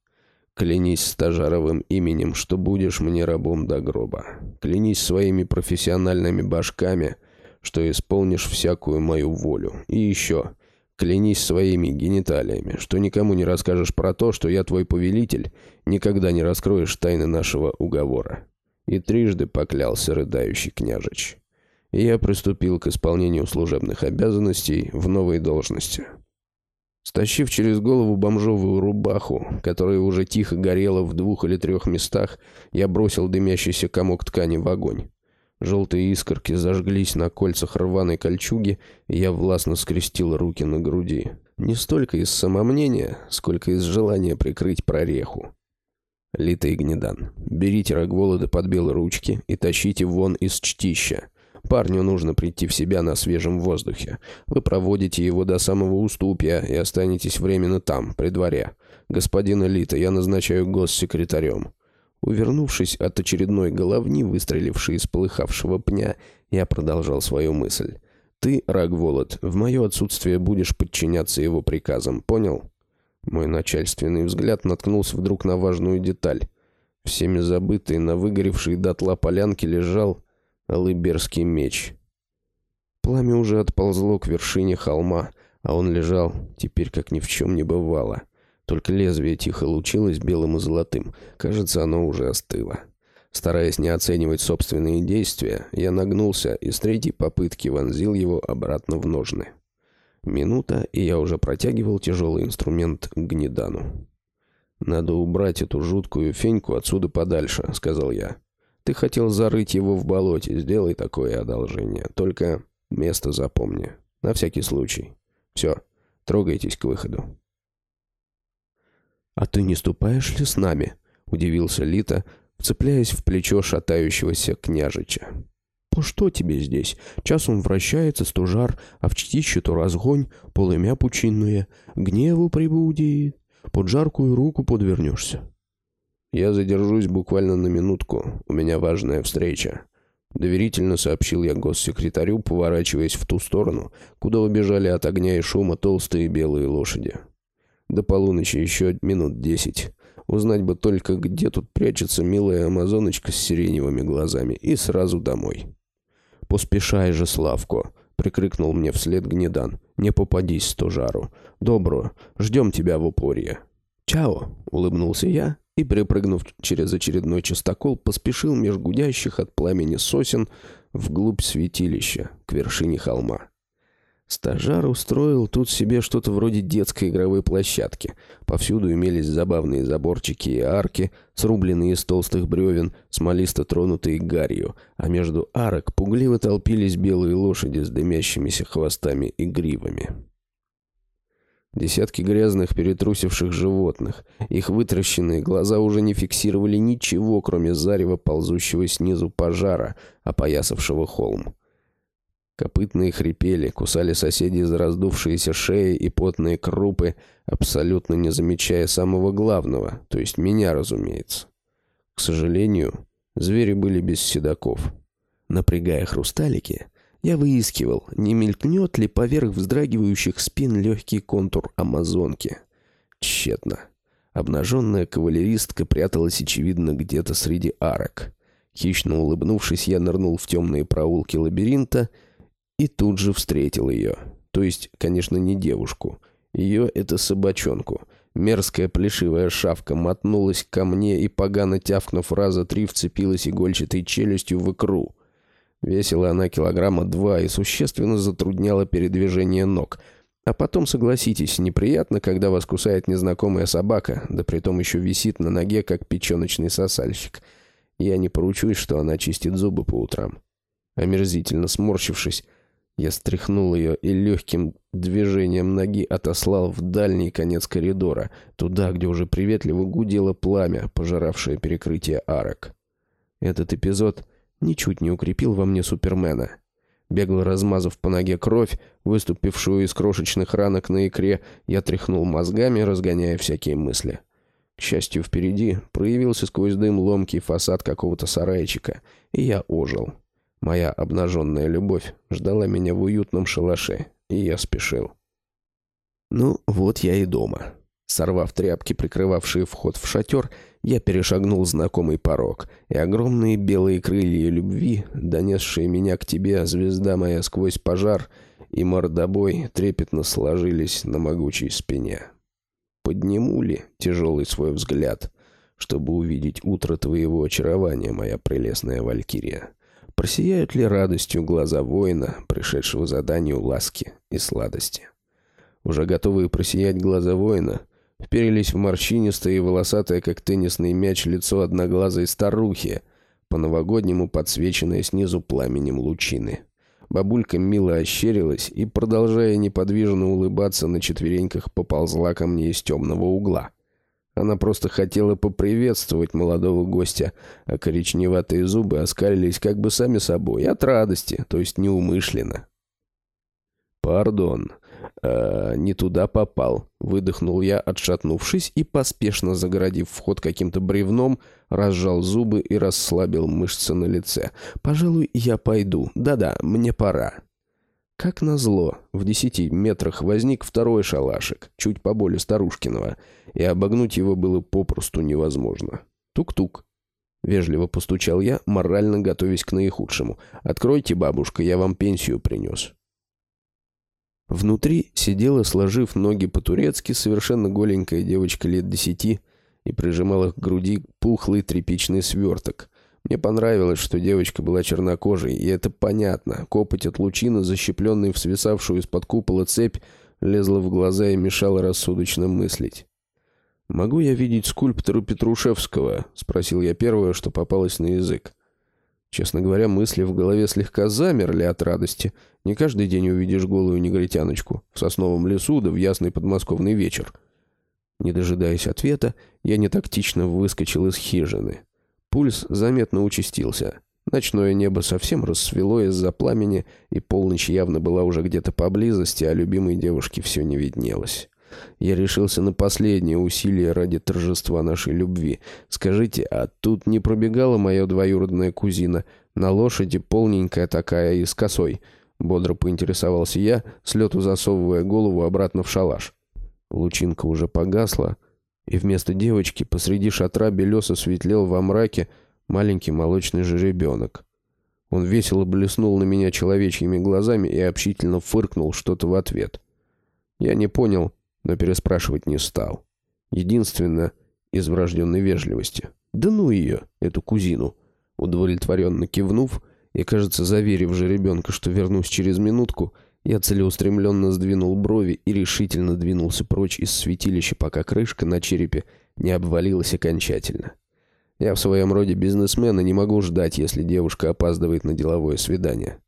Клянись стажаровым именем, что будешь мне рабом до гроба. Клянись своими профессиональными башками — что исполнишь всякую мою волю. И еще, клянись своими гениталиями, что никому не расскажешь про то, что я твой повелитель, никогда не раскроешь тайны нашего уговора». И трижды поклялся рыдающий княжич. И я приступил к исполнению служебных обязанностей в новой должности. Стащив через голову бомжовую рубаху, которая уже тихо горела в двух или трех местах, я бросил дымящийся комок ткани в огонь. Желтые искорки зажглись на кольцах рваной кольчуги, и я властно скрестил руки на груди. Не столько из самомнения, сколько из желания прикрыть прореху. Лита и Гнедан, берите Рогволода под белые ручки и тащите вон из чтища. Парню нужно прийти в себя на свежем воздухе. Вы проводите его до самого уступья и останетесь временно там, при дворе. Господин Элита, я назначаю госсекретарем». Увернувшись от очередной головни, выстрелившей из полыхавшего пня, я продолжал свою мысль. «Ты, Рагволод, в мое отсутствие будешь подчиняться его приказам, понял?» Мой начальственный взгляд наткнулся вдруг на важную деталь. Всеми забытый на выгоревшей дотла полянке лежал Алыберский меч. Пламя уже отползло к вершине холма, а он лежал теперь как ни в чем не бывало. Только лезвие тихо лучилось белым и золотым. Кажется, оно уже остыло. Стараясь не оценивать собственные действия, я нагнулся и с третьей попытки вонзил его обратно в ножны. Минута, и я уже протягивал тяжелый инструмент к гнедану. «Надо убрать эту жуткую феньку отсюда подальше», — сказал я. Ты хотел зарыть его в болоте, сделай такое одолжение. Только место запомни. На всякий случай. Все, трогайтесь к выходу. «А ты не ступаешь ли с нами?» — удивился Лита, вцепляясь в плечо шатающегося княжича. «По что тебе здесь? Часом вращается стужар, а в чтище то разгонь, полымя пучинные, гневу прибудет, под жаркую руку подвернешься». «Я задержусь буквально на минутку. У меня важная встреча». Доверительно сообщил я госсекретарю, поворачиваясь в ту сторону, куда убежали от огня и шума толстые белые лошади. До полуночи еще минут десять. Узнать бы только, где тут прячется милая амазоночка с сиреневыми глазами, и сразу домой. «Поспешай же, Славко!» — прикрикнул мне вслед Гнедан. «Не попадись стожару. Добро, ждем тебя в упорье». «Чао!» — улыбнулся я и, перепрыгнув через очередной частокол, поспешил меж гудящих от пламени сосен вглубь святилища, к вершине холма. Стажар устроил тут себе что-то вроде детской игровой площадки. Повсюду имелись забавные заборчики и арки, срубленные из толстых бревен, смолисто тронутые гарью, а между арок пугливо толпились белые лошади с дымящимися хвостами и гривами. Десятки грязных перетрусивших животных. Их вытращенные глаза уже не фиксировали ничего, кроме зарева, ползущего снизу пожара, опоясавшего холм. Копытные хрипели, кусали соседи за раздувшиеся шеи и потные крупы, абсолютно не замечая самого главного, то есть меня, разумеется. К сожалению, звери были без седаков. Напрягая хрусталики, я выискивал, не мелькнет ли поверх вздрагивающих спин легкий контур амазонки. Тщетно. Обнаженная кавалеристка пряталась, очевидно, где-то среди арок. Хищно улыбнувшись, я нырнул в темные проулки лабиринта и тут же встретил ее. То есть, конечно, не девушку. Ее — это собачонку. Мерзкая плешивая шавка мотнулась ко мне и, погано тявкнув раза три, вцепилась игольчатой челюстью в икру — Весила она килограмма два и существенно затрудняла передвижение ног. А потом, согласитесь, неприятно, когда вас кусает незнакомая собака, да притом еще висит на ноге, как печеночный сосальщик. Я не поручусь, что она чистит зубы по утрам. Омерзительно сморщившись, я стряхнул ее и легким движением ноги отослал в дальний конец коридора, туда, где уже приветливо гудело пламя, пожиравшее перекрытие арок. Этот эпизод ничуть не укрепил во мне Супермена. Бегло размазав по ноге кровь, выступившую из крошечных ранок на икре, я тряхнул мозгами, разгоняя всякие мысли. К счастью, впереди проявился сквозь дым ломкий фасад какого-то сарайчика, и я ожил. Моя обнаженная любовь ждала меня в уютном шалаше, и я спешил. Ну, вот я и дома. Сорвав тряпки, прикрывавшие вход в шатер, я перешагнул знакомый порог, и огромные белые крылья любви, донесшие меня к тебе, звезда моя сквозь пожар, и мордобой трепетно сложились на могучей спине. Подниму ли тяжелый свой взгляд, чтобы увидеть утро твоего очарования, моя прелестная валькирия? Просияют ли радостью глаза воина, пришедшего заданию ласки и сладости? Уже готовые просиять глаза воина — вперились в морщинистое и волосатое, как теннисный мяч, лицо одноглазой старухи, по-новогоднему подсвеченная снизу пламенем лучины. Бабулька мило ощерилась и, продолжая неподвижно улыбаться, на четвереньках поползла ко мне из темного угла. Она просто хотела поприветствовать молодого гостя, а коричневатые зубы оскалились как бы сами собой, от радости, то есть неумышленно. «Пардон, э, не туда попал», — выдохнул я, отшатнувшись и, поспешно загородив вход каким-то бревном, разжал зубы и расслабил мышцы на лице. «Пожалуй, я пойду. Да-да, мне пора». Как назло, в десяти метрах возник второй шалашик, чуть поболее старушкиного, и обогнуть его было попросту невозможно. Тук-тук. Вежливо постучал я, морально готовясь к наихудшему. «Откройте, бабушка, я вам пенсию принес». Внутри сидела, сложив ноги по-турецки, совершенно голенькая девочка лет десяти и прижимала к груди пухлый тряпичный сверток. Мне понравилось, что девочка была чернокожей, и это понятно. Копоть от лучины, защепленной в свисавшую из-под купола цепь, лезла в глаза и мешала рассудочно мыслить. «Могу я видеть скульптора Петрушевского?» — спросил я первое, что попалось на язык. Честно говоря, мысли в голове слегка замерли от радости. Не каждый день увидишь голую негритяночку в сосновом лесу да в ясный подмосковный вечер. Не дожидаясь ответа, я нетактично выскочил из хижины. Пульс заметно участился. Ночное небо совсем рассвело из-за пламени, и полночь явно была уже где-то поблизости, а любимой девушке все не виднелось. Я решился на последнее усилие ради торжества нашей любви. Скажите, а тут не пробегала моя двоюродная кузина? На лошади полненькая такая и с косой. Бодро поинтересовался я, с лету засовывая голову обратно в шалаш. Лучинка уже погасла, и вместо девочки посреди шатра белесо светлел во мраке маленький молочный жеребенок. Он весело блеснул на меня человечьими глазами и общительно фыркнул что-то в ответ. Я не понял, но переспрашивать не стал. Единственно, из врожденной вежливости. Да ну ее, эту кузину. Удовлетворенно кивнув и, кажется, заверив же ребенка, что вернусь через минутку, я целеустремленно сдвинул брови и решительно двинулся прочь из святилища, пока крышка на черепе не обвалилась окончательно. Я в своем роде бизнесмена не могу ждать, если девушка опаздывает на деловое свидание.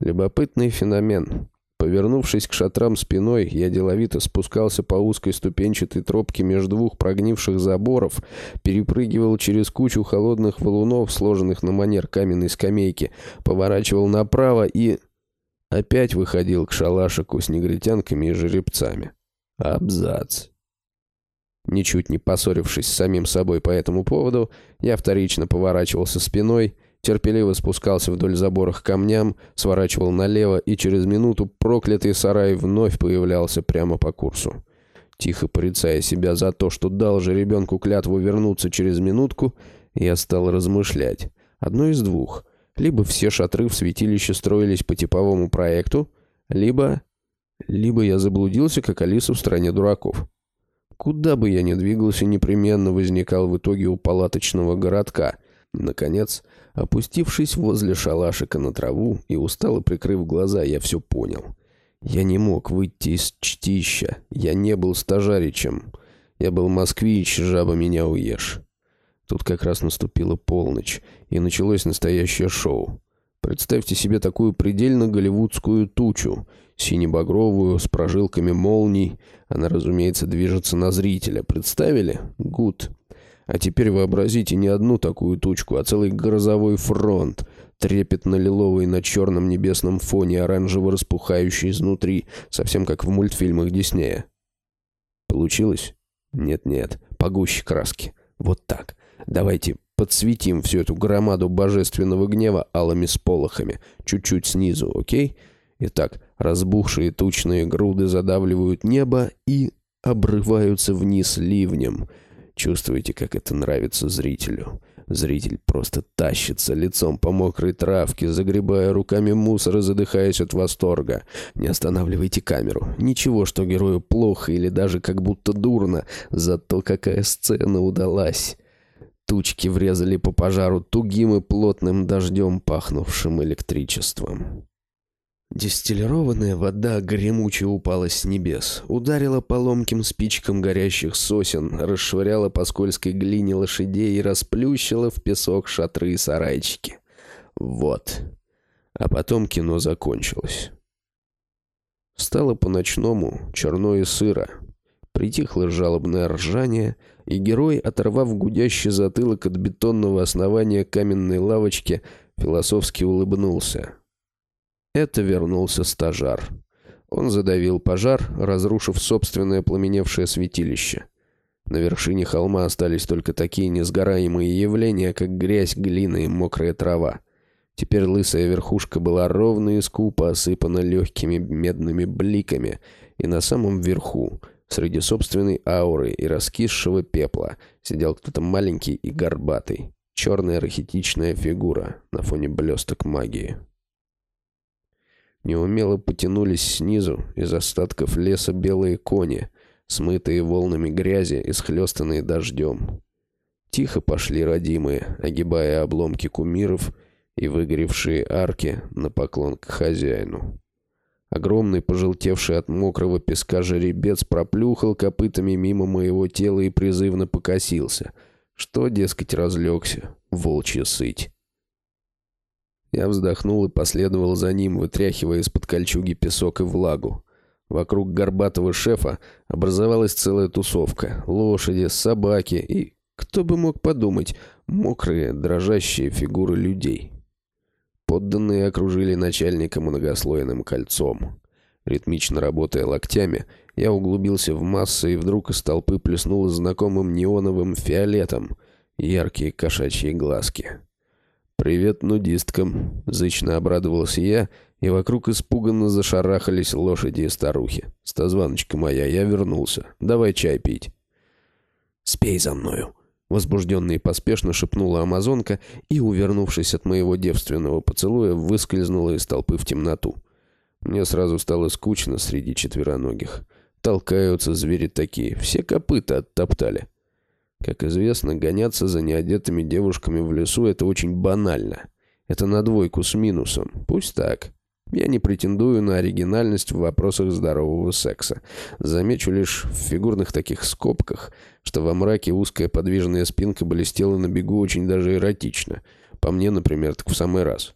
Любопытный феномен. Повернувшись к шатрам спиной, я деловито спускался по узкой ступенчатой тропке между двух прогнивших заборов, перепрыгивал через кучу холодных валунов, сложенных на манер каменной скамейки, поворачивал направо и... Опять выходил к шалашику с негритянками и жеребцами. Абзац. Ничуть не поссорившись с самим собой по этому поводу, я вторично поворачивался спиной терпеливо спускался вдоль забора к камням, сворачивал налево, и через минуту проклятый сарай вновь появлялся прямо по курсу. Тихо порицая себя за то, что дал же ребенку клятву вернуться через минутку, я стал размышлять. Одно из двух. Либо все шатры в святилище строились по типовому проекту, либо... Либо я заблудился, как Алиса в стране дураков. Куда бы я ни двигался, непременно возникал в итоге у палаточного городка. Наконец, Опустившись возле шалашика на траву и устало прикрыв глаза, я все понял. Я не мог выйти из чтища. Я не был стажаричем. Я был москвич, жаба меня уешь. Тут как раз наступила полночь, и началось настоящее шоу. Представьте себе такую предельно голливудскую тучу, сине-багровую, с прожилками молний. Она, разумеется, движется на зрителя. Представили? Гуд. А теперь вообразите не одну такую тучку, а целый грозовой фронт, трепетно-лиловый на черном небесном фоне, оранжево распухающий изнутри, совсем как в мультфильмах Диснея. Получилось? Нет-нет, погуще краски. Вот так. Давайте подсветим всю эту громаду божественного гнева алыми сполохами, чуть-чуть снизу, окей? Итак, разбухшие тучные груды задавливают небо и обрываются вниз ливнем — Чувствуете, как это нравится зрителю? Зритель просто тащится лицом по мокрой травке, загребая руками мусор и задыхаясь от восторга. Не останавливайте камеру. Ничего, что герою плохо или даже как будто дурно, зато какая сцена удалась. Тучки врезали по пожару тугим и плотным дождем, пахнувшим электричеством. Дистиллированная вода гремуче упала с небес, ударила по ломким спичкам горящих сосен, расшвыряла по скользкой глине лошадей и расплющила в песок шатры и сарайчики. Вот. А потом кино закончилось. Стало по-ночному, черно и сыро. Притихло жалобное ржание, и герой, оторвав гудящий затылок от бетонного основания каменной лавочки, философски улыбнулся. Это вернулся стажар. Он задавил пожар, разрушив собственное пламеневшее святилище. На вершине холма остались только такие несгораемые явления, как грязь, глина и мокрая трава. Теперь лысая верхушка была ровно и скупо осыпана легкими медными бликами, и на самом верху, среди собственной ауры и раскисшего пепла, сидел кто-то маленький и горбатый, черная рахитичная фигура на фоне блесток магии неумело потянулись снизу из остатков леса белые кони, смытые волнами грязи и схлестанные дождем. Тихо пошли родимые, огибая обломки кумиров и выгоревшие арки на поклон к хозяину. Огромный, пожелтевший от мокрого песка жеребец проплюхал копытами мимо моего тела и призывно покосился. Что, дескать, разлегся? Волчья сыть. Я вздохнул и последовал за ним, вытряхивая из-под кольчуги песок и влагу. Вокруг горбатого шефа образовалась целая тусовка. Лошади, собаки и, кто бы мог подумать, мокрые, дрожащие фигуры людей. Подданные окружили начальника многослойным кольцом. Ритмично работая локтями, я углубился в массы и вдруг из толпы плеснуло знакомым неоновым фиолетом яркие кошачьи глазки. «Привет нудисткам!» — зычно обрадовался я, и вокруг испуганно зашарахались лошади и старухи. «Стозваночка моя, я вернулся. Давай чай пить». «Спей за мною!» — возбужденно и поспешно шепнула амазонка и, увернувшись от моего девственного поцелуя, выскользнула из толпы в темноту. Мне сразу стало скучно среди четвероногих. Толкаются звери такие, все копыта оттоптали. Как известно, гоняться за неодетыми девушками в лесу – это очень банально. Это на двойку с минусом. Пусть так. Я не претендую на оригинальность в вопросах здорового секса. Замечу лишь в фигурных таких скобках, что во мраке узкая подвижная спинка блестела на бегу очень даже эротично. По мне, например, так в самый раз.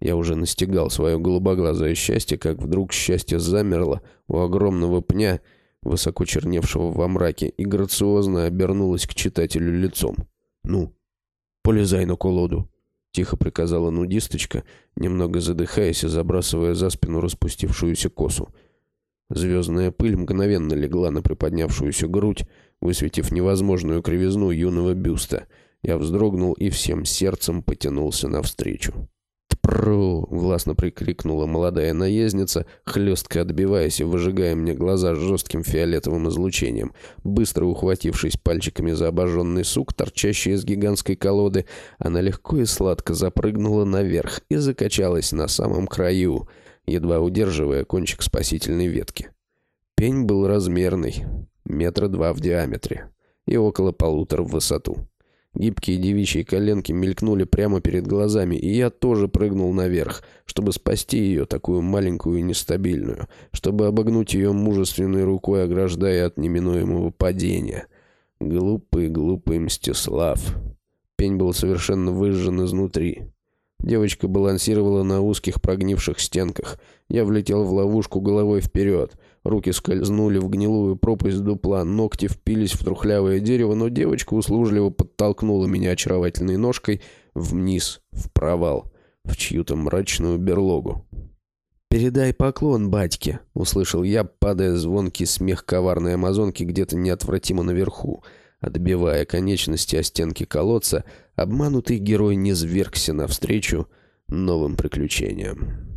Я уже настигал свое голубоглазое счастье, как вдруг счастье замерло у огромного пня – высоко черневшего во мраке, и грациозно обернулась к читателю лицом. «Ну, полезай на колоду», — тихо приказала нудисточка, немного задыхаясь и забрасывая за спину распустившуюся косу. Звездная пыль мгновенно легла на приподнявшуюся грудь, высветив невозможную кривизну юного бюста. Я вздрогнул и всем сердцем потянулся навстречу. «Пру!» — властно прикрикнула молодая наездница, хлестко отбиваясь и выжигая мне глаза жестким фиолетовым излучением. Быстро ухватившись пальчиками за обожженный сук, торчащий из гигантской колоды, она легко и сладко запрыгнула наверх и закачалась на самом краю, едва удерживая кончик спасительной ветки. Пень был размерный, метра два в диаметре и около полутора в высоту. Гибкие девичьи коленки мелькнули прямо перед глазами, и я тоже прыгнул наверх, чтобы спасти ее, такую маленькую и нестабильную, чтобы обогнуть ее мужественной рукой, ограждая от неминуемого падения. Глупый, глупый Мстислав. Пень был совершенно выжжен изнутри. Девочка балансировала на узких прогнивших стенках. Я влетел в ловушку головой вперед. Руки скользнули в гнилую пропасть дупла, ногти впились в трухлявое дерево, но девочка услужливо подтолкнула меня очаровательной ножкой вниз, в провал, в чью-то мрачную берлогу. «Передай поклон батьке», — услышал я, падая звонкий смех коварной амазонки где-то неотвратимо наверху. Отбивая конечности о стенки колодца, обманутый герой не звергся навстречу новым приключениям.